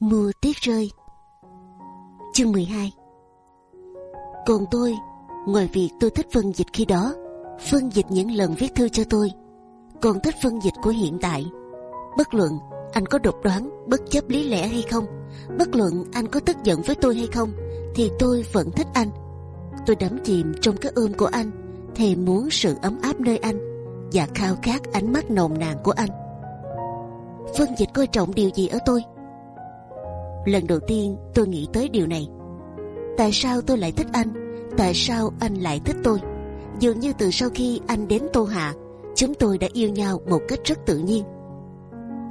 Mưa tuyết rơi. Chương 12 Còn tôi, Ngoài việc tôi thích phân dịch khi đó, Phân dịch những lần viết thư cho tôi, Còn thích phân dịch của hiện tại. Bất luận anh có độc đoán, Bất chấp lý lẽ hay không, Bất luận anh có tức giận với tôi hay không, Thì tôi vẫn thích anh. Tôi đắm chìm trong cái ôm của anh, Thèm muốn sự ấm áp nơi anh, Và khao khát ánh mắt nồng nàn của anh. Phân dịch coi trọng điều gì ở tôi? Lần đầu tiên tôi nghĩ tới điều này. Tại sao tôi lại thích anh? Tại sao anh lại thích tôi? Dường như từ sau khi anh đến Tô Hạ, Chúng tôi đã yêu nhau một cách rất tự nhiên.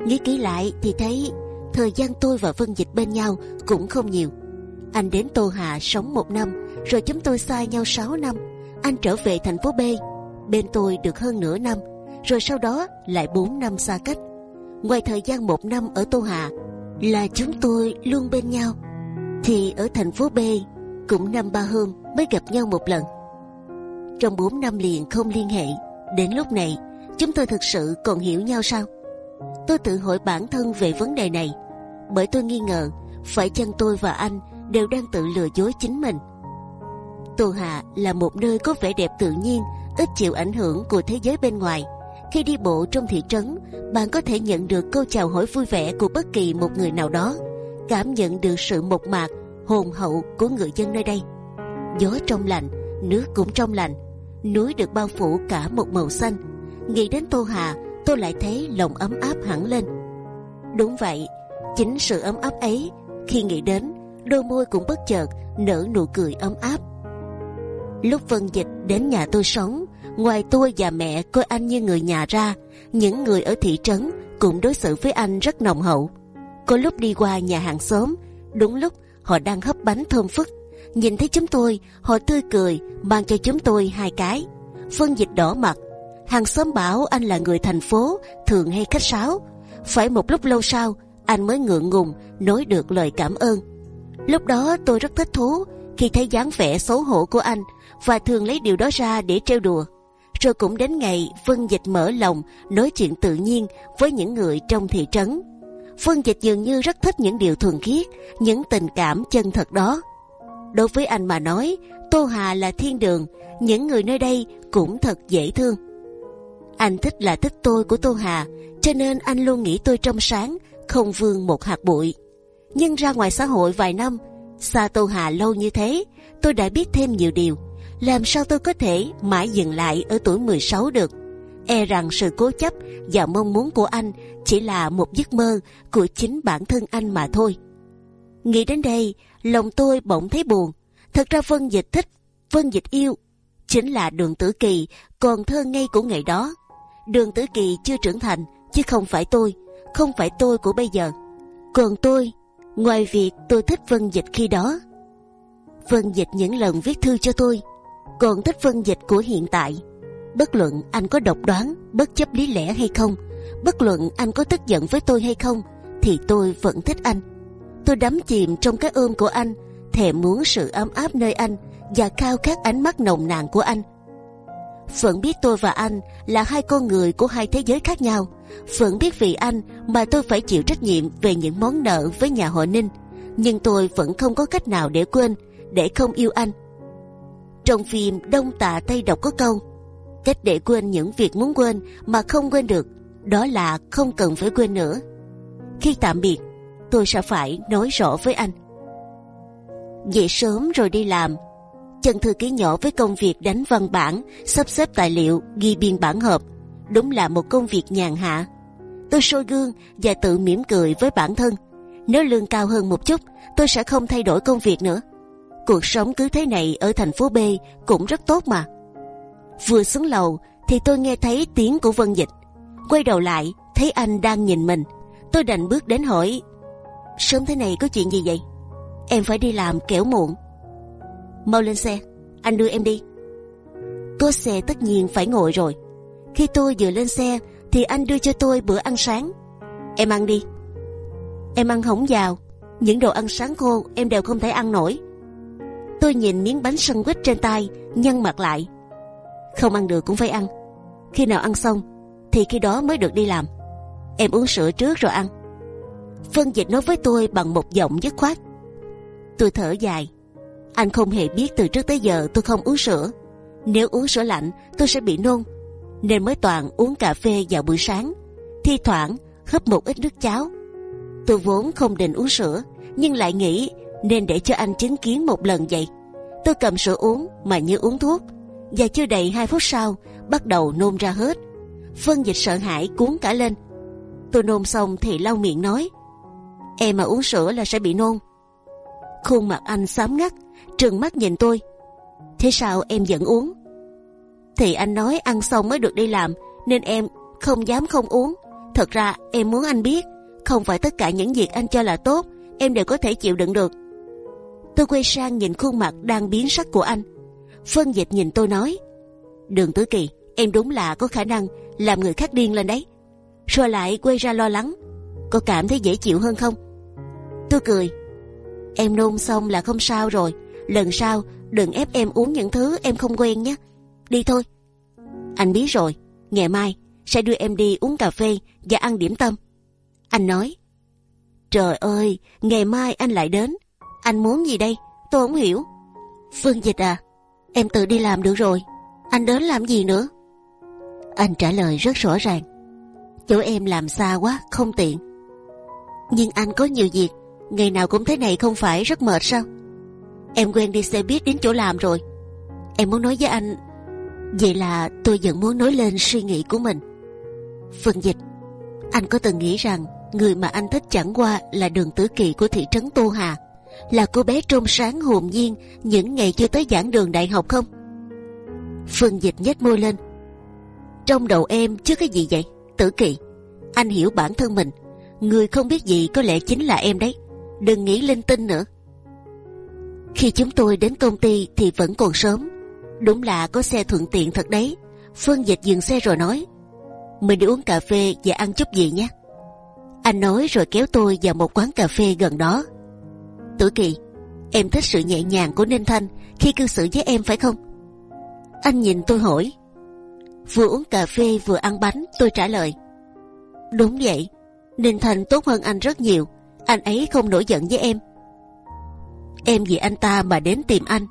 Nghĩ kỹ lại thì thấy Thời gian tôi và Vân Dịch bên nhau cũng không nhiều. Anh đến Tô Hạ sống một năm, Rồi chúng tôi xa nhau 6 năm. Anh trở về thành phố B, Bên tôi được hơn nửa năm, Rồi sau đó lại 4 năm xa cách. Ngoài thời gian một năm ở Tô Hạ là chúng tôi luôn bên nhau, thì ở thành phố B cũng năm ba hôm mới gặp nhau một lần. Trong bốn năm liền không liên hệ, đến lúc này, chúng tôi thực sự còn hiểu nhau sao? Tôi tự hỏi bản thân về vấn đề này, bởi tôi nghi ngờ phải chăng tôi và anh đều đang tự lừa dối chính mình. Tô hà là một nơi có vẻ đẹp tự nhiên, ít chịu ảnh hưởng của thế giới bên ngoài khi đi bộ trong thị trấn, bạn có thể nhận được câu chào hỏi vui vẻ của bất kỳ một người nào đó, cảm nhận được sự mộc mạc, hồn hậu của người dân nơi đây. Gió trong lành, nước cũng trong lành, núi được bao phủ cả một màu xanh. Nghĩ đến Tô Hà, tôi lại thấy lòng ấm áp hẳn lên. Đúng vậy, chính sự ấm áp ấy, khi nghĩ đến, đôi môi cũng bất chợt nở nụ cười ấm áp. Lúc Vân Dịch đến nhà tôi sống, Ngoài tôi và mẹ coi anh như người nhà ra, những người ở thị trấn cũng đối xử với anh rất nồng hậu. Có lúc đi qua nhà hàng xóm, đúng lúc họ đang hấp bánh thơm phức, nhìn thấy chúng tôi, họ tươi cười mang cho chúng tôi hai cái. Phân dịch đỏ mặt, hàng xóm bảo anh là người thành phố, thường hay khách sáo. Phải một lúc lâu sau, anh mới ngượng ngùng nói được lời cảm ơn. Lúc đó tôi rất thích thú khi thấy dáng vẻ xấu hổ của anh và thường lấy điều đó ra để trêu đùa rồi cũng đến ngày Vân Dịch mở lòng nói chuyện tự nhiên với những người trong thị trấn. Vân Dịch dường như rất thích những điều thuần khiết, những tình cảm chân thật đó. Đối với anh mà nói, Tô Hà là thiên đường, những người nơi đây cũng thật dễ thương. Anh thích là thích tôi của Tô Hà, cho nên anh luôn nghĩ tôi trong sáng, không vương một hạt bụi. Nhưng ra ngoài xã hội vài năm, xa Tô Hà lâu như thế, tôi đã biết thêm nhiều điều làm sao tôi có thể mãi dừng lại ở tuổi 16 được? E rằng sự cố chấp và mong muốn của anh chỉ là một giấc mơ của chính bản thân anh mà thôi. Nghĩ đến đây, lòng tôi bỗng thấy buồn. Thật ra Vân Dịch thích, Vân Dịch yêu, chính là Đường Tử Kỳ còn thơ ngây của ngày đó. Đường Tử Kỳ chưa trưởng thành, chứ không phải tôi, không phải tôi của bây giờ. Còn tôi, ngoài việc tôi thích Vân Dịch khi đó, Vân Dịch những lần viết thư cho tôi còn thích phân dịch của hiện tại. Bất luận anh có độc đoán, bất chấp lý lẽ hay không, bất luận anh có tức giận với tôi hay không, thì tôi vẫn thích anh. Tôi đắm chìm trong cái ôm của anh, thèm muốn sự ấm áp nơi anh và khao khát ánh mắt nồng nàn của anh. Vẫn biết tôi và anh là hai con người của hai thế giới khác nhau. Vẫn biết vì anh mà tôi phải chịu trách nhiệm về những món nợ với nhà họ Ninh. Nhưng tôi vẫn không có cách nào để quên, để không yêu anh. Trong phim Đông Tạ Tây Độc có câu, Cách để quên những việc muốn quên mà không quên được, Đó là không cần phải quên nữa. Khi tạm biệt, Tôi sẽ phải nói rõ với anh. Dậy sớm rồi đi làm, Chân thư ký nhỏ với công việc đánh văn bản, Sắp xếp tài liệu, Ghi biên bản họp Đúng là một công việc nhàn hạ. Tôi soi gương và tự mỉm cười với bản thân. Nếu lương cao hơn một chút, Tôi sẽ không thay đổi công việc nữa cuộc sống cứ thế này ở thành phố B cũng rất tốt mà. Vừa xuống lầu thì tôi nghe thấy tiếng của Vân Dịch. Quay đầu lại thấy anh đang nhìn mình. Tôi đành bước đến hỏi: sớm thế này có chuyện gì vậy? Em phải đi làm kẻo muộn. Mau lên xe, anh đưa em đi. Có xe tất nhiên phải ngồi rồi. Khi tôi vừa lên xe thì anh đưa cho tôi bữa ăn sáng. Em ăn đi. Em ăn hỏng vào, những đồ ăn sáng khô em đều không thể ăn nổi. Tôi nhìn miếng bánh sandwich trên tay, nhăn mặt lại. Không ăn được cũng phải ăn. Khi nào ăn xong, thì khi đó mới được đi làm. Em uống sữa trước rồi ăn. Phân dịch nói với tôi bằng một giọng dứt khoát. Tôi thở dài. Anh không hề biết từ trước tới giờ tôi không uống sữa. Nếu uống sữa lạnh tôi sẽ bị nôn, nên mới toàn uống cà phê vào buổi sáng. Thi thoảng hấp một ít nước cháo. Tôi vốn không định uống sữa, nhưng lại nghĩ nên để cho anh chứng kiến một lần vậy. Tôi cầm sữa uống mà như uống thuốc, và chưa đầy hai phút sau bắt đầu nôn ra hết. Phân dịch sợ hãi cuốn cả lên. Tôi nôn xong thì lau miệng nói: em mà uống sữa là sẽ bị nôn. Khuôn mặt anh xám ngắt, trừng mắt nhìn tôi. Thế sao em vẫn uống? Thì anh nói ăn xong mới được đi làm, nên em không dám không uống. Thật ra em muốn anh biết, không phải tất cả những việc anh cho là tốt, em đều có thể chịu đựng được. Tôi quay sang nhìn khuôn mặt đang biến sắc của anh. Phân dịch nhìn tôi nói, Đường Tứ Kỳ, em đúng là có khả năng làm người khác điên lên đấy. Rồi lại quay ra lo lắng, có cảm thấy dễ chịu hơn không? Tôi cười, em nôn xong là không sao rồi. Lần sau đừng ép em uống những thứ em không quen nhé. Đi thôi. Anh biết rồi, ngày mai sẽ đưa em đi uống cà phê và ăn điểm tâm. Anh nói, trời ơi, ngày mai anh lại đến. Anh muốn gì đây? Tôi không hiểu. Phương Dịch à, em tự đi làm được rồi. Anh đến làm gì nữa? Anh trả lời rất rõ ràng. Chỗ em làm xa quá, không tiện. Nhưng anh có nhiều việc, ngày nào cũng thế này không phải rất mệt sao? Em quen đi xe buýt đến chỗ làm rồi. Em muốn nói với anh, vậy là tôi vẫn muốn nói lên suy nghĩ của mình. Phương Dịch, anh có từng nghĩ rằng người mà anh thích chẳng qua là đường tử kỳ của thị trấn Tô Hà, là cô bé trong sáng hồn nhiên những ngày chưa tới giảng đường đại học không? Phương Dịch nhếch môi lên. Trong đầu em chứ cái gì vậy? Tử kỳ, anh hiểu bản thân mình. Người không biết gì có lẽ chính là em đấy. Đừng nghĩ linh tinh nữa. Khi chúng tôi đến công ty thì vẫn còn sớm. Đúng là có xe thuận tiện thật đấy. Phương Dịch dừng xe rồi nói mình đi uống cà phê và ăn chút gì nhé. Anh nói rồi kéo tôi vào một quán cà phê gần đó. Tử Kỳ, em thích sự nhẹ nhàng của Ninh Thanh khi cư xử với em phải không? Anh nhìn tôi hỏi. Vừa uống cà phê vừa ăn bánh, tôi trả lời. Đúng vậy, Ninh Thanh tốt hơn anh rất nhiều. Anh ấy không nổi giận với em. Em vì anh ta mà đến tìm anh.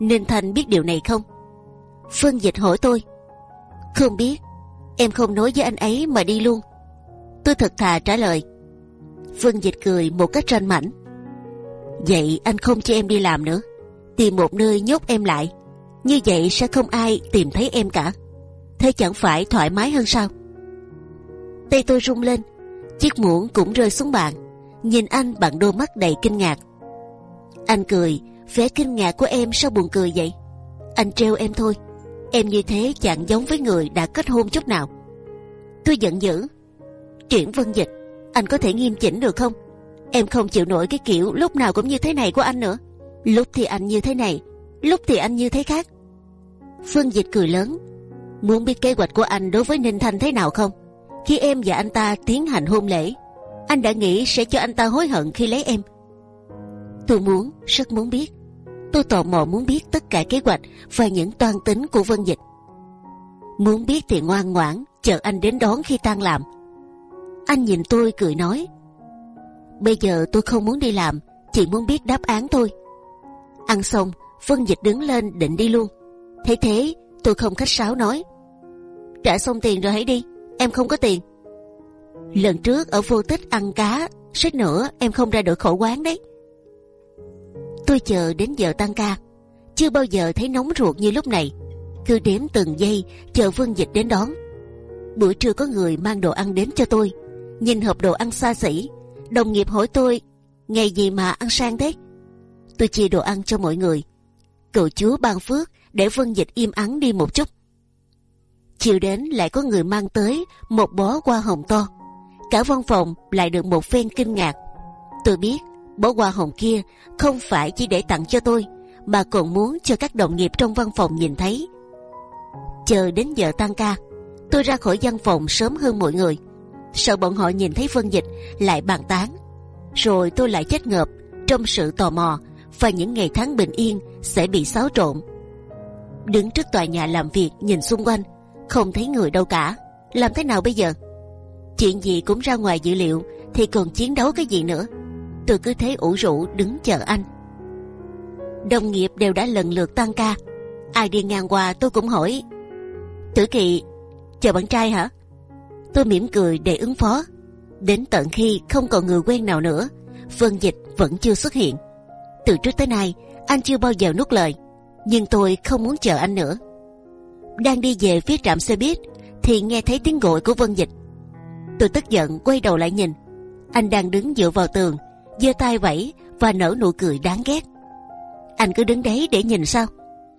Ninh Thanh biết điều này không? Phương Dịch hỏi tôi. Không biết em không nói với anh ấy mà đi luôn. Tôi thật thà trả lời. Phương Dịch cười một cách ranh mảnh. Vậy anh không cho em đi làm nữa, tìm một nơi nhốt em lại. Như vậy sẽ không ai tìm thấy em cả. Thế chẳng phải thoải mái hơn sao? Tay tôi rung lên, chiếc muỗng cũng rơi xuống bàn. Nhìn anh bằng đôi mắt đầy kinh ngạc. Anh cười, vẻ kinh ngạc của em sao buồn cười vậy? Anh trêu em thôi. Em như thế chẳng giống với người đã kết hôn chút nào. Tôi giận dữ. Triển Vân Dịch, anh có thể nghiêm chỉnh được không? Em không chịu nổi cái kiểu lúc nào cũng như thế này của anh nữa. Lúc thì anh như thế này, lúc thì anh như thế khác. Phương Dịch cười lớn. Muốn biết kế hoạch của anh đối với Ninh Thanh thế nào không? Khi em và anh ta tiến hành hôn lễ, anh đã nghĩ sẽ cho anh ta hối hận khi lấy em. Tôi muốn, rất muốn biết. Tôi tò mò muốn biết tất cả kế hoạch và những toan tính của Vân Dịch. Muốn biết thì ngoan ngoãn chờ anh đến đón khi tan làm. Anh nhìn tôi cười nói: Bây giờ tôi không muốn đi làm, chỉ muốn biết đáp án thôi. Ăn xong, Vân Dịch đứng lên định đi luôn. Thế thế, tôi không khách sáo nói: Trả xong tiền rồi hãy đi, em không có tiền. Lần trước ở vô tích ăn cá, suýt nữa em không ra được khổ quán đấy. Tôi chờ đến giờ tăng ca, chưa bao giờ thấy nóng ruột như lúc này. Cứ đếm từng giây chờ vân Dịch đến đón. Buổi trưa có người mang đồ ăn đến cho tôi. Nhìn hộp đồ ăn xa xỉ, đồng nghiệp hỏi tôi ngày gì mà ăn sang thế. Tôi chia đồ ăn cho mọi người. Cầu chúa ban phước để Vân Dịch im ắng đi một chút. Chiều đến lại có người mang tới một bó hoa hồng to. Cả văn phòng lại được một phen kinh ngạc. Tôi biết bó hoa hồng kia không phải chỉ để tặng cho tôi, mà còn muốn cho các đồng nghiệp trong văn phòng nhìn thấy. Chờ đến giờ tan ca, tôi ra khỏi văn phòng sớm hơn mọi người, sợ bọn họ nhìn thấy Vân Dịch lại bàn tán. Rồi tôi lại chết ngợp trong sự tò mò và những ngày tháng bình yên sẽ bị xáo trộn. Đứng trước tòa nhà làm việc nhìn xung quanh, không thấy người đâu cả. Làm thế nào bây giờ? Chuyện gì cũng ra ngoài dự liệu thì còn chiến đấu cái gì nữa. Tôi cứ thế ủ rũ đứng chờ anh. Đồng nghiệp đều đã lần lượt tăng ca. Ai đi ngang qua tôi cũng hỏi. Tử Kỳ, chờ bạn trai hả? Tôi mỉm cười để ứng phó. Đến tận khi không còn người quen nào nữa, Vân Dịch vẫn chưa xuất hiện. Từ trước tới nay, anh chưa bao giờ nuốt lời. Nhưng tôi không muốn chờ anh nữa. Đang đi về phía trạm xe buýt, thì nghe thấy tiếng gọi của Vân Dịch. Tôi tức giận quay đầu lại nhìn. Anh đang đứng dựa vào tường, giơ tay vẫy và nở nụ cười đáng ghét. Anh cứ đứng đấy để nhìn sao?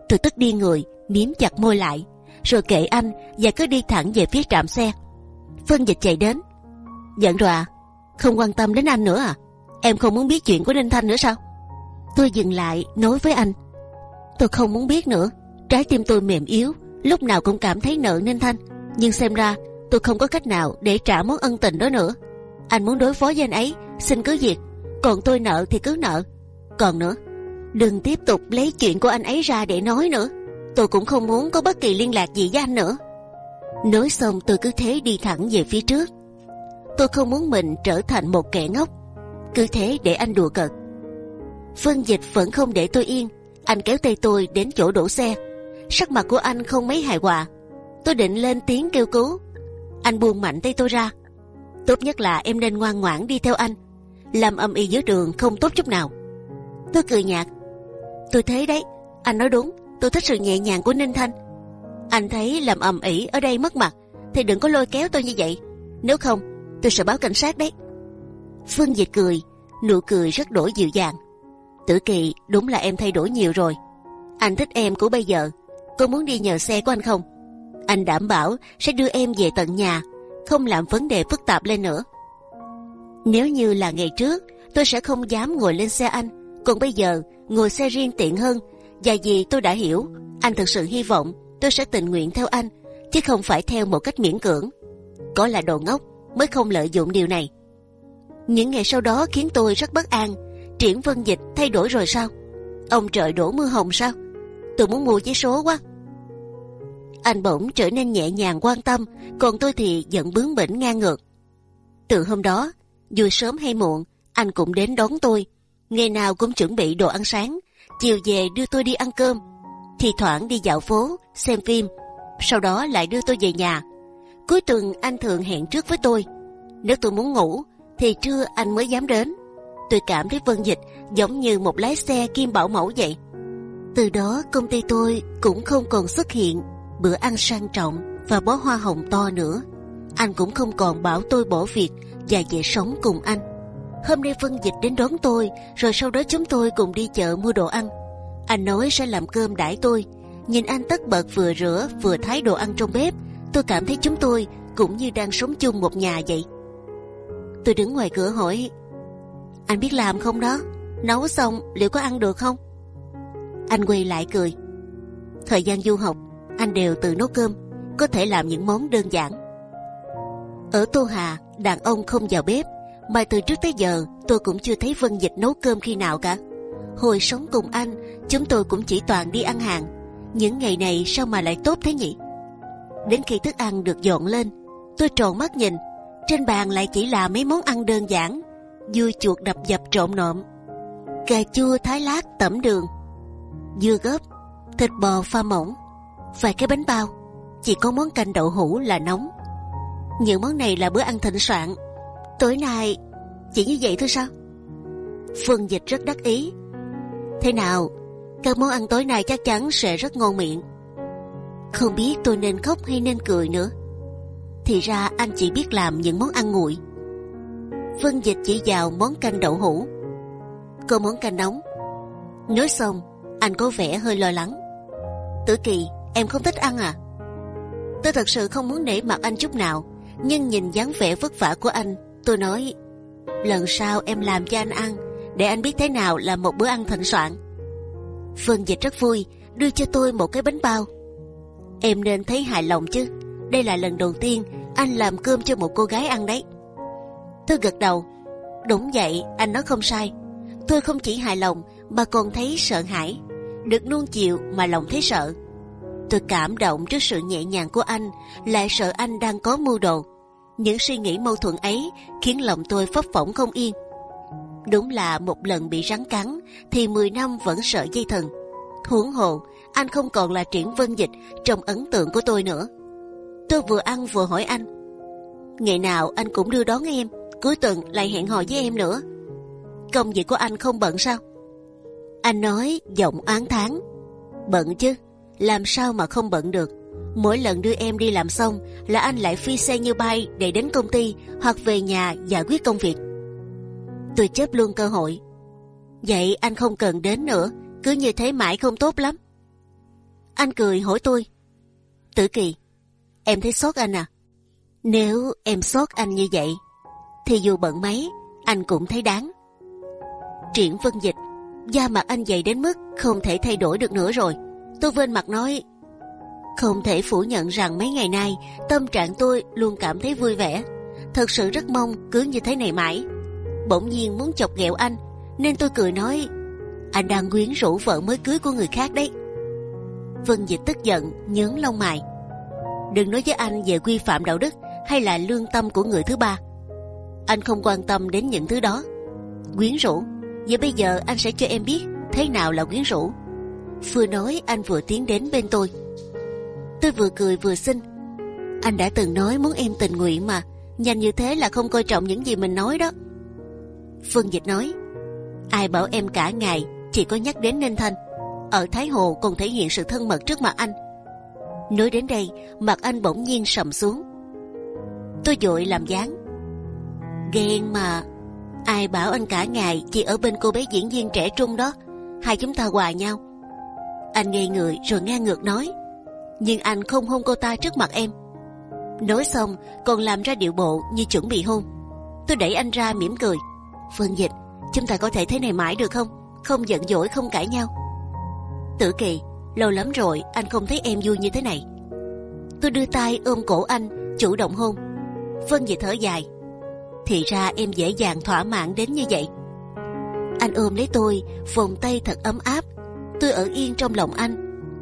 Tôi tức đi người, miếm chặt môi lại, rồi kệ anh và cứ đi thẳng về phía trạm xe. Phân Dịch chạy đến. Giận rồi à? Không quan tâm đến anh nữa à? Em không muốn biết chuyện của Ninh Thanh nữa sao? Tôi dừng lại nói với anh. Tôi không muốn biết nữa. Trái tim tôi mềm yếu, lúc nào cũng cảm thấy nợ Ninh Thanh. Nhưng xem ra tôi không có cách nào để trả món ân tình đó nữa. Anh muốn đối phó với anh ấy, xin cứ việc. Còn tôi nợ thì cứ nợ. Còn nữa, đừng tiếp tục lấy chuyện của anh ấy ra để nói nữa. Tôi cũng không muốn có bất kỳ liên lạc gì với anh nữa. Nói xong tôi cứ thế đi thẳng về phía trước. Tôi không muốn mình trở thành một kẻ ngốc. Cứ thế để anh đùa cợt. phân Dịch vẫn không để tôi yên. Anh kéo tay tôi đến chỗ đổ xe. Sắc mặt của anh không mấy hài hòa. Tôi định lên tiếng kêu cứu. Anh buông mạnh tay tôi ra. Tốt nhất là em nên ngoan ngoãn đi theo anh. Làm âm y dưới đường không tốt chút nào. Tôi cười nhạt. Tôi thấy đấy, anh nói đúng. Tôi thích sự nhẹ nhàng của Ninh Thanh. Anh thấy làm ầm ĩ ở đây mất mặt, thì đừng có lôi kéo tôi như vậy. Nếu không, tôi sẽ báo cảnh sát đấy. Phương Dịch cười, nụ cười rất đổi dịu dàng. Tử Kỳ, đúng là em thay đổi nhiều rồi. Anh thích em của bây giờ. Cô muốn đi nhờ xe của anh không? Anh đảm bảo sẽ đưa em về tận nhà, không làm vấn đề phức tạp lên nữa. Nếu như là ngày trước, tôi sẽ không dám ngồi lên xe anh. Còn bây giờ, ngồi xe riêng tiện hơn. Và vì tôi đã hiểu, anh thực sự hy vọng tôi sẽ tình nguyện theo anh, chứ không phải theo một cách miễn cưỡng. Có là đồ ngốc mới không lợi dụng điều này. Những ngày sau đó khiến tôi rất bất an. Triển Vân Dịch thay đổi rồi sao? Ông trời đổ mưa hồng sao? Tôi muốn mua giấy số quá. Anh bỗng trở nên nhẹ nhàng quan tâm, còn tôi thì giận bướng bỉnh ngang ngược. Từ hôm đó, dù sớm hay muộn, anh cũng đến đón tôi. Ngày nào cũng chuẩn bị đồ ăn sáng, chiều về đưa tôi đi ăn cơm, thì thoảng đi dạo phố, xem phim, sau đó lại đưa tôi về nhà. Cuối tuần anh thường hẹn trước với tôi. Nếu tôi muốn ngủ, thì trưa anh mới dám đến. Tôi cảm thấy Vân Dịch giống như một lái xe kim bảo mẫu vậy. Từ đó công ty tôi cũng không còn xuất hiện bữa ăn sang trọng và bó hoa hồng to nữa. Anh cũng không còn bảo tôi bỏ việc và về sống cùng anh. Hôm nay Vân Dịch đến đón tôi, rồi sau đó chúng tôi cùng đi chợ mua đồ ăn. Anh nói sẽ làm cơm đãi tôi. Nhìn anh tất bật vừa rửa vừa thái đồ ăn trong bếp, tôi cảm thấy chúng tôi cũng như đang sống chung một nhà vậy. Tôi đứng ngoài cửa hỏi, anh biết làm không đó? Nấu xong liệu có ăn được không? Anh quay lại cười. Thời gian du học, anh đều tự nấu cơm, có thể làm những món đơn giản. Ở Tô Hà, đàn ông không vào bếp, mà từ trước tới giờ tôi cũng chưa thấy Vân Dịch nấu cơm khi nào cả. Hồi sống cùng anh, chúng tôi cũng chỉ toàn đi ăn hàng. Những ngày này sao mà lại tốt thế nhỉ? Đến khi thức ăn được dọn lên, tôi tròn mắt nhìn, trên bàn lại chỉ là mấy món ăn đơn giản, dưa chuột đập dập trộn nộm, cà chua thái lát tẩm đường, dưa gớp, thịt bò pha mỏng, vài cái bánh bao, chỉ có món canh đậu hũ là nóng. Những món này là bữa ăn thịnh soạn. Tối nay chỉ như vậy thôi sao? Phương Dịch rất đắc ý. Thế nào, các món ăn tối nay chắc chắn sẽ rất ngon miệng. Không biết tôi nên khóc hay nên cười nữa. Thì ra anh chỉ biết làm những món ăn nguội. Vân Dịch chỉ vào món canh đậu hũ. Cô món canh nóng. Nói xong, anh có vẻ hơi lo lắng. Tử Kỳ, em không thích ăn à? Tôi thật sự không muốn nể mặt anh chút nào, nhưng nhìn dáng vẻ vất vả của anh, tôi nói lần sau em làm cho anh ăn, để anh biết thế nào là một bữa ăn thịnh soạn. Vân Dịch rất vui, đưa cho tôi một cái bánh bao. Em nên thấy hài lòng chứ. Đây là lần đầu tiên anh làm cơm cho một cô gái ăn đấy. Tôi gật đầu. Đúng vậy, anh nói không sai. Tôi không chỉ hài lòng mà còn thấy sợ hãi. Được nuông chiều mà lòng thấy sợ. Tôi cảm động trước sự nhẹ nhàng của anh, lại sợ anh đang có mưu đồ. những suy nghĩ mâu thuẫn ấy khiến lòng tôi phấp phỏng không yên. Đúng là một lần bị rắn cắn thì 10 năm vẫn sợ dây thần. Huống hồ anh không còn là triển vân dịch trong ấn tượng của tôi nữa. Tôi vừa ăn vừa hỏi anh. Ngày nào anh cũng đưa đón em, cuối tuần lại hẹn hò với em nữa. Công việc của anh không bận sao? Anh nói giọng oán thán. Bận chứ, làm sao mà không bận được? Mỗi lần đưa em đi làm xong là anh lại phi xe như bay để đến công ty hoặc về nhà giải quyết công việc. Tôi chớp luôn cơ hội. Vậy anh không cần đến nữa, cứ như thế mãi không tốt lắm. Anh cười hỏi tôi. Tử Kỳ, em thấy sốt anh à? Nếu em sốt anh như vậy, thì dù bận mấy, anh cũng thấy đáng. Triển Vân Dịch, da mặt anh dày đến mức không thể thay đổi được nữa rồi. Tôi vên mặt nói, không thể phủ nhận rằng mấy ngày nay tâm trạng tôi luôn cảm thấy vui vẻ. Thật sự rất mong cứ như thế này mãi. Bỗng nhiên muốn chọc ghẹo anh, nên tôi cười nói, anh đang quyến rũ vợ mới cưới của người khác đấy. Vân Dịch tức giận nhướng lông mày. Đừng nói với anh về quy phạm đạo đức hay là lương tâm của người thứ ba. Anh không quan tâm đến những thứ đó. Quyến rũ, vậy bây giờ anh sẽ cho em biết thế nào là quyến rũ. Vừa nói anh vừa tiến đến bên tôi. Tôi vừa cười vừa xin. Anh đã từng nói muốn em tình nguyện mà, nhanh như thế là không coi trọng những gì mình nói đó. Phương Dịch nói, ai bảo em cả ngày chỉ có nhắc đến Ninh Thanh ở Thái Hồ còn thể hiện sự thân mật trước mặt anh. Nói đến đây, mặt anh bỗng nhiên sầm xuống. Tôi dội làm dáng. Ghen mà, ai bảo anh cả ngày chỉ ở bên cô bé diễn viên trẻ trung đó, hai chúng ta hòa nhau. Anh ngây người rồi nghe ngược nói, nhưng anh không hôn cô ta trước mặt em. Nói xong còn làm ra điệu bộ như chuẩn bị hôn. Tôi đẩy anh ra mỉm cười. Phương Dịch, chúng ta có thể thế này mãi được không? Không giận dỗi không cãi nhau. Tử Kỳ, lâu lắm rồi anh không thấy em vui như thế này. Tôi đưa tay ôm cổ anh, chủ động hôn. Vân Dịch thở dài. Thì ra em dễ dàng thỏa mãn đến như vậy. Anh ôm lấy tôi, vòng tay thật ấm áp. Tôi ở yên trong lòng anh,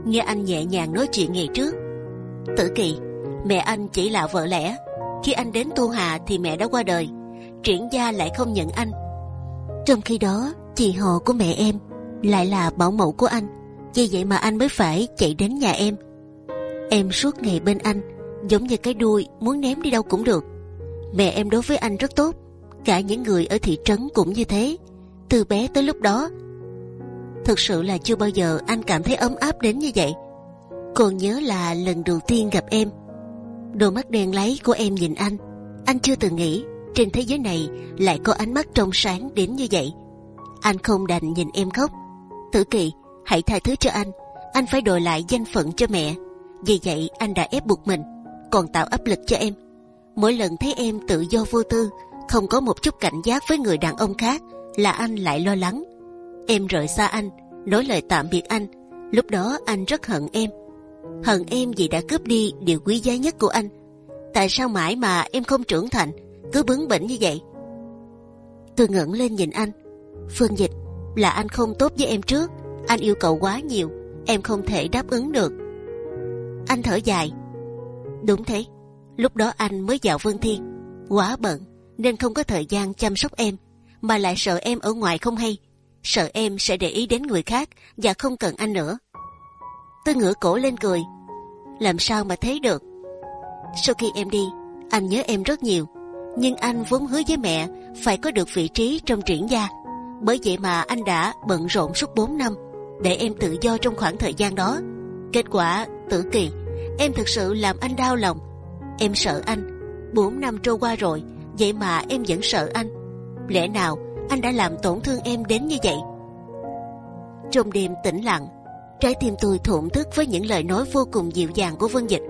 nghe anh nhẹ nhàng nói chuyện ngày trước. Tử Kỳ, mẹ anh chỉ là vợ lẽ. Khi anh đến Tô Hà thì mẹ đã qua đời. Triển gia lại không nhận anh. Trong khi đó, chị họ của mẹ em lại là bảo mẫu của anh vì vậy mà anh mới phải chạy đến nhà em. Em suốt ngày bên anh, giống như cái đuôi muốn ném đi đâu cũng được. Mẹ em đối với anh rất tốt, cả những người ở thị trấn cũng như thế. Từ bé tới lúc đó, thực sự là chưa bao giờ anh cảm thấy ấm áp đến như vậy. Còn nhớ là lần đầu tiên gặp em, đôi mắt đen láy của em nhìn anh, anh chưa từng nghĩ trên thế giới này lại có ánh mắt trong sáng đến như vậy. Anh không đành nhìn em khóc. Tử Kỳ, hãy tha thứ cho anh. Anh phải đòi lại danh phận cho mẹ. Vì vậy anh đã ép buộc mình còn tạo áp lực cho em. Mỗi lần thấy em tự do vô tư không có một chút cảnh giác với người đàn ông khác là anh lại lo lắng. Em rời xa anh nói lời tạm biệt anh. Lúc đó anh rất hận em. Hận em vì đã cướp đi điều quý giá nhất của anh. Tại sao mãi mà em không trưởng thành? Cứ bướng bỉnh như vậy tôi ngẩng lên nhìn anh phương dịch là anh không tốt với em trước anh yêu cầu quá nhiều, em không thể đáp ứng được. Anh thở dài. Đúng thế, lúc đó anh mới vào vương Thiên, quá bận nên không có thời gian chăm sóc em, mà lại sợ em ở ngoài không hay, sợ em sẽ để ý đến người khác và không cần anh nữa. Tôi ngửa cổ lên cười, làm sao mà thấy được? Sau khi em đi, anh nhớ em rất nhiều, nhưng anh vốn hứa với mẹ phải có được vị trí trong triển gia, bởi vậy mà anh đã bận rộn suốt 4 năm để em tự do trong khoảng thời gian đó. Kết quả tử kỳ, em thực sự làm anh đau lòng. Em sợ anh. Bốn năm trôi qua rồi, vậy mà em vẫn sợ anh. Lẽ nào anh đã làm tổn thương em đến như vậy? Trong đêm tĩnh lặng, trái tim tôi thổn thức với những lời nói vô cùng dịu dàng của Vân Dịch.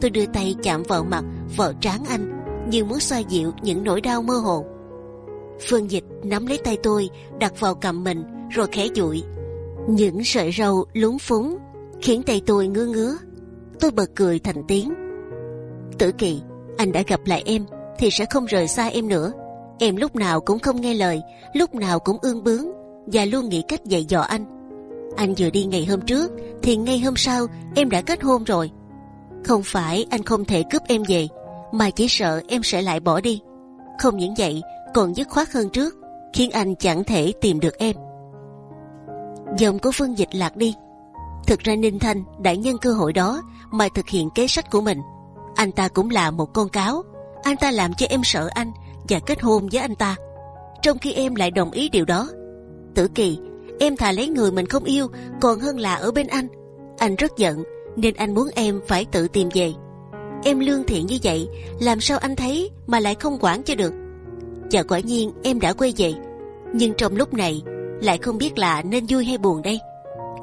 Tôi đưa tay chạm vào mặt, vợ tráng anh, như muốn xoa dịu những nỗi đau mơ hồ. Phương Dịch nắm lấy tay tôi, đặt vào cầm mình, rồi khẽ dụi những sợi râu lúng phúng khiến tay tôi ngứa ngứa. Tôi bật cười thành tiếng. Tử Kỳ, anh đã gặp lại em thì sẽ không rời xa em nữa. Em lúc nào cũng không nghe lời, lúc nào cũng ương bướng và luôn nghĩ cách dạy dò anh. Anh vừa đi ngày hôm trước thì ngay hôm sau em đã kết hôn rồi. Không phải anh không thể cướp em về, mà chỉ sợ em sẽ lại bỏ đi. Không những vậy, còn dứt khoát hơn trước, khiến anh chẳng thể tìm được em. Giọng của Phương Dịch lạc đi. Thực ra Ninh Thanh đã nhân cơ hội đó mà thực hiện kế sách của mình. Anh ta cũng là một con cáo. Anh ta làm cho em sợ anh và kết hôn với anh ta, trong khi em lại đồng ý điều đó. Tử Kỳ, em thà lấy người mình không yêu còn hơn là ở bên anh. Anh rất giận nên anh muốn em phải tự tìm về. Em lương thiện như vậy, làm sao anh thấy mà lại không quản cho được? chờ quả nhiên em đã quay về, nhưng trong lúc này lại không biết là nên vui hay buồn đây.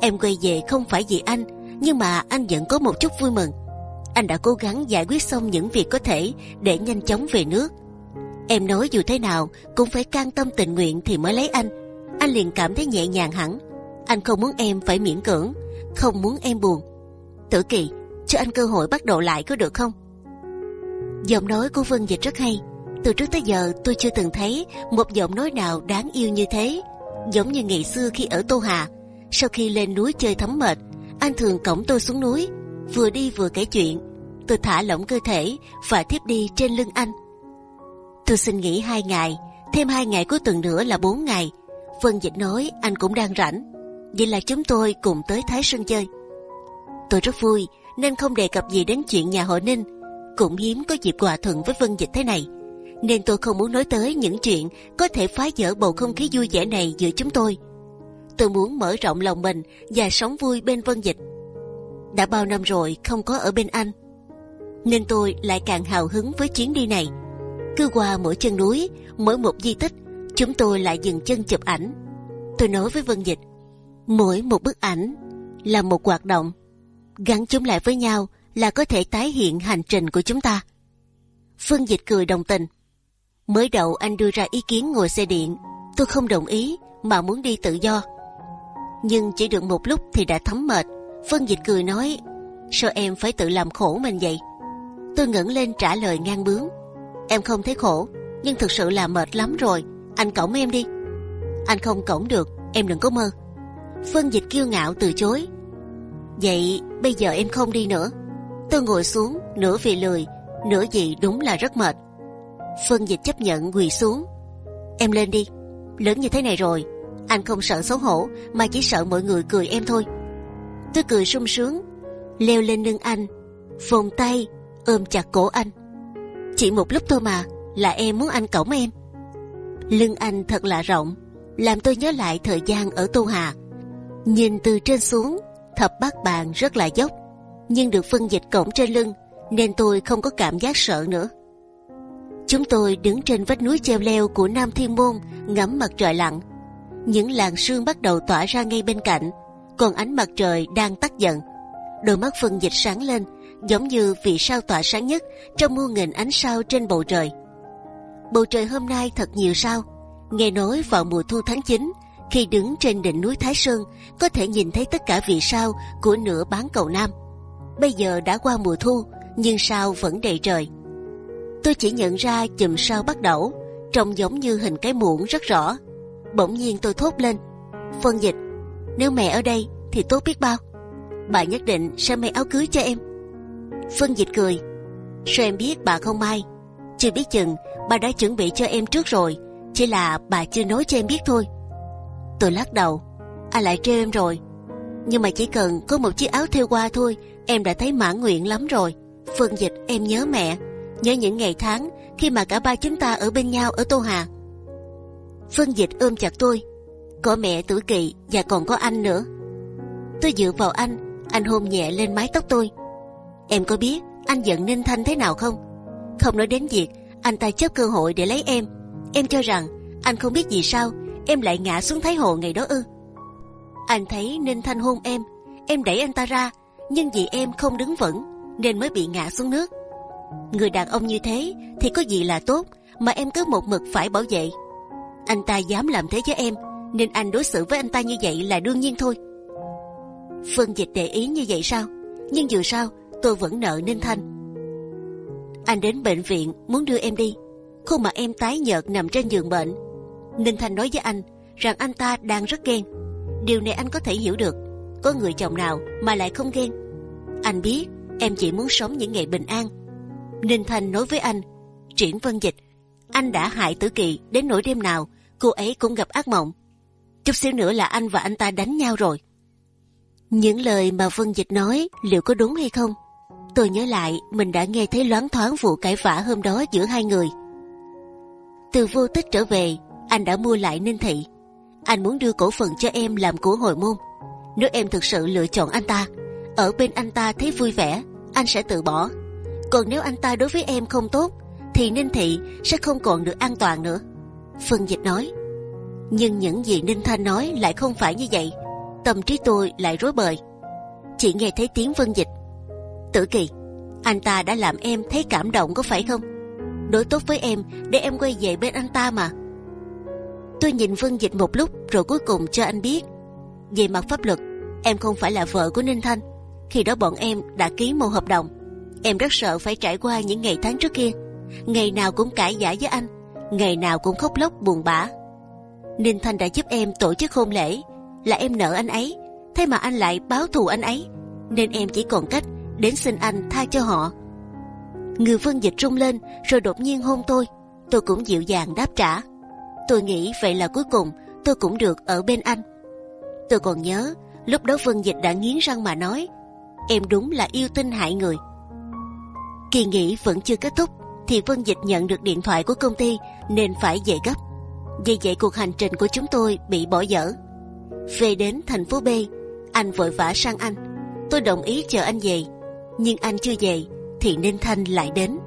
Em quay về không phải vì anh, nhưng mà anh vẫn có một chút vui mừng. Anh đã cố gắng giải quyết xong những việc có thể để nhanh chóng về nước. Em nói dù thế nào cũng phải can tâm tình nguyện thì mới lấy anh. Anh liền cảm thấy nhẹ nhàng hẳn. Anh không muốn em phải miễn cưỡng, không muốn em buồn. Tử Kỳ, cho anh cơ hội bắt đầu lại có được không? Giọng nói của Vân Dịch rất hay. Từ trước tới giờ tôi chưa từng thấy một giọng nói nào đáng yêu như thế. Giống như ngày xưa khi ở Tô Hà, sau khi lên núi chơi thấm mệt, anh thường cõng tôi xuống núi, vừa đi vừa kể chuyện. Tôi thả lỏng cơ thể và tiếp đi trên lưng anh. Tôi xin nghỉ hai ngày, thêm hai ngày cuối tuần nữa là bốn ngày. Vân Dịch nói anh cũng đang rảnh, vậy là chúng tôi cùng tới Thái Sơn chơi. Tôi rất vui nên không đề cập gì đến chuyện nhà họ Ninh. Cũng hiếm có dịp hòa thuận với Vân Dịch thế này, nên tôi không muốn nói tới những chuyện có thể phá vỡ bầu không khí vui vẻ này giữa chúng tôi. Tôi muốn mở rộng lòng mình và sống vui bên Vân Dịch. Đã bao năm rồi không có ở bên anh, nên tôi lại càng hào hứng với chuyến đi này. Cứ qua mỗi chân núi, mỗi một di tích, chúng tôi lại dừng chân chụp ảnh. Tôi nói với Vân Dịch, mỗi một bức ảnh là một hoạt động gắn chúng lại với nhau là có thể tái hiện hành trình của chúng ta. Phương Dịch cười đồng tình. Mới đầu anh đưa ra ý kiến ngồi xe điện, tôi không đồng ý mà muốn đi tự do. Nhưng chỉ được một lúc thì đã thấm mệt. Phương Dịch cười nói, sao em phải tự làm khổ mình vậy? Tôi ngẩng lên trả lời ngang bướng, em không thấy khổ, nhưng thực sự là mệt lắm rồi. Anh cõng em đi. Anh không cõng được, em đừng có mơ. Phương Dịch kiêu ngạo từ chối, Vậy bây giờ em không đi nữa. Tôi ngồi xuống, nửa vì lười, nửa vì đúng là rất mệt. Phân Dịch chấp nhận quỳ xuống. Em lên đi. Lớn như thế này rồi, anh không sợ xấu hổ mà chỉ sợ mọi người cười em thôi. Tôi cười sung sướng, leo lên lưng anh, vòng tay ôm chặt cổ anh. Chỉ một lúc thôi mà, là em muốn anh cõng em. Lưng anh thật là rộng, làm tôi nhớ lại thời gian ở Tô Hà. Nhìn từ trên xuống thập bát bàn rất là dốc, nhưng được phân dịch cổng trên lưng nên tôi không có cảm giác sợ nữa. Chúng tôi đứng trên vách núi treo leo của Nam Thiên Môn ngắm mặt trời lặn. Những làn sương bắt đầu tỏa ra ngay bên cạnh, còn ánh mặt trời đang tắt dần. Đôi mắt phân dịch sáng lên, giống như vì sao tỏa sáng nhất trong muôn nghìn ánh sao trên bầu trời. Bầu trời hôm nay thật nhiều sao. Nghe nói vào mùa thu tháng 9 khi đứng trên đỉnh núi Thái Sơn, có thể nhìn thấy tất cả vì sao của nửa bán cầu Nam. Bây giờ đã qua mùa thu, nhưng sao vẫn đầy trời. Tôi chỉ nhận ra chùm sao bắt đầu, trông giống như hình cái muỗng rất rõ. Bỗng nhiên tôi thốt lên, phân dịch, nếu mẹ ở đây thì tốt biết bao. Bà nhất định sẽ may áo cưới cho em. Phân dịch cười, sao em biết bà không may? Chưa biết chừng bà đã chuẩn bị cho em trước rồi, chỉ là bà chưa nói cho em biết thôi. Tôi lắc đầu. Anh lại trêu em rồi. Nhưng mà chỉ cần có một chiếc áo thêu qua thôi, em đã thấy mãn nguyện lắm rồi. Phương Dịch, em nhớ mẹ, nhớ những ngày tháng khi mà cả ba chúng ta ở bên nhau ở Tô Hà. Phương Dịch ôm chặt tôi, có mẹ Tử Kỳ và còn có anh nữa. Tôi dựa vào anh, anh hôn nhẹ lên mái tóc tôi. Em có biết anh giận Ninh Thanh thế nào không? Không nói đến việc anh ta chấp cơ hội để lấy em. Em cho rằng anh không biết gì sao em lại ngã xuống thái hồ ngày đó ư? Anh thấy Ninh Thanh hôn em, em đẩy anh ta ra, nhưng vì em không đứng vững nên mới bị ngã xuống nước. Người đàn ông như thế thì có gì là tốt mà em cứ một mực phải bảo vệ. Anh ta dám làm thế với em, nên anh đối xử với anh ta như vậy là đương nhiên thôi. Phương Dịch để ý như vậy sao? Nhưng dù sao, tôi vẫn nợ Ninh Thanh. Anh đến bệnh viện muốn đưa em đi, khuôn mặt em tái nhợt nằm trên giường bệnh Ninh Thành nói với anh rằng anh ta đang rất ghen. Điều này anh có thể hiểu được. Có người chồng nào mà lại không ghen? Anh biết em chỉ muốn sống những ngày bình an. Ninh Thành nói với anh, Triển Vân Dịch, anh đã hại Tử Kỳ đến nỗi đêm nào cô ấy cũng gặp ác mộng. Chút xíu nữa là anh và anh ta đánh nhau rồi. Những lời mà Vân Dịch nói liệu có đúng hay không? Tôi nhớ lại mình đã nghe thấy loáng thoáng vụ cãi vã hôm đó giữa hai người. Từ vô tích trở về, anh đã mua lại Ninh Thị. Anh muốn đưa cổ phần cho em làm của hồi môn. Nếu em thực sự lựa chọn anh ta, ở bên anh ta thấy vui vẻ, anh sẽ tự bỏ. Còn nếu anh ta đối với em không tốt, thì Ninh Thị sẽ không còn được an toàn nữa. Phân Dịch nói. Nhưng những gì Ninh Thanh nói lại không phải như vậy. Tâm trí tôi lại rối bời. Chỉ nghe thấy tiếng Vân Dịch. Tử Kỳ, anh ta đã làm em thấy cảm động có phải không? Đối tốt với em để em quay về bên anh ta mà. Tôi nhìn Vân Dịch một lúc rồi cuối cùng cho anh biết. Về mặt pháp luật, em không phải là vợ của Ninh Thanh. Khi đó bọn em đã ký một hợp đồng. Em rất sợ phải trải qua những ngày tháng trước kia. Ngày nào cũng cãi giả với anh, ngày nào cũng khóc lóc buồn bã. Ninh Thanh đã giúp em tổ chức hôn lễ, là em nợ anh ấy, thế mà anh lại báo thù anh ấy, nên em chỉ còn cách đến xin anh tha cho họ. Người Vân Dịch rung lên rồi đột nhiên hôn tôi, tôi cũng dịu dàng đáp trả. Tôi nghĩ vậy là cuối cùng tôi cũng được ở bên anh. Tôi còn nhớ lúc đó Vân Dịch đã nghiến răng mà nói, em đúng là yêu tinh hại người. Kỳ nghỉ vẫn chưa kết thúc thì Vân Dịch nhận được điện thoại của công ty nên phải về gấp. Vì vậy cuộc hành trình của chúng tôi bị bỏ dở. Về đến thành phố B, anh vội vã sang anh. Tôi đồng ý chờ anh về, nhưng anh chưa về thì Ninh Thanh lại đến.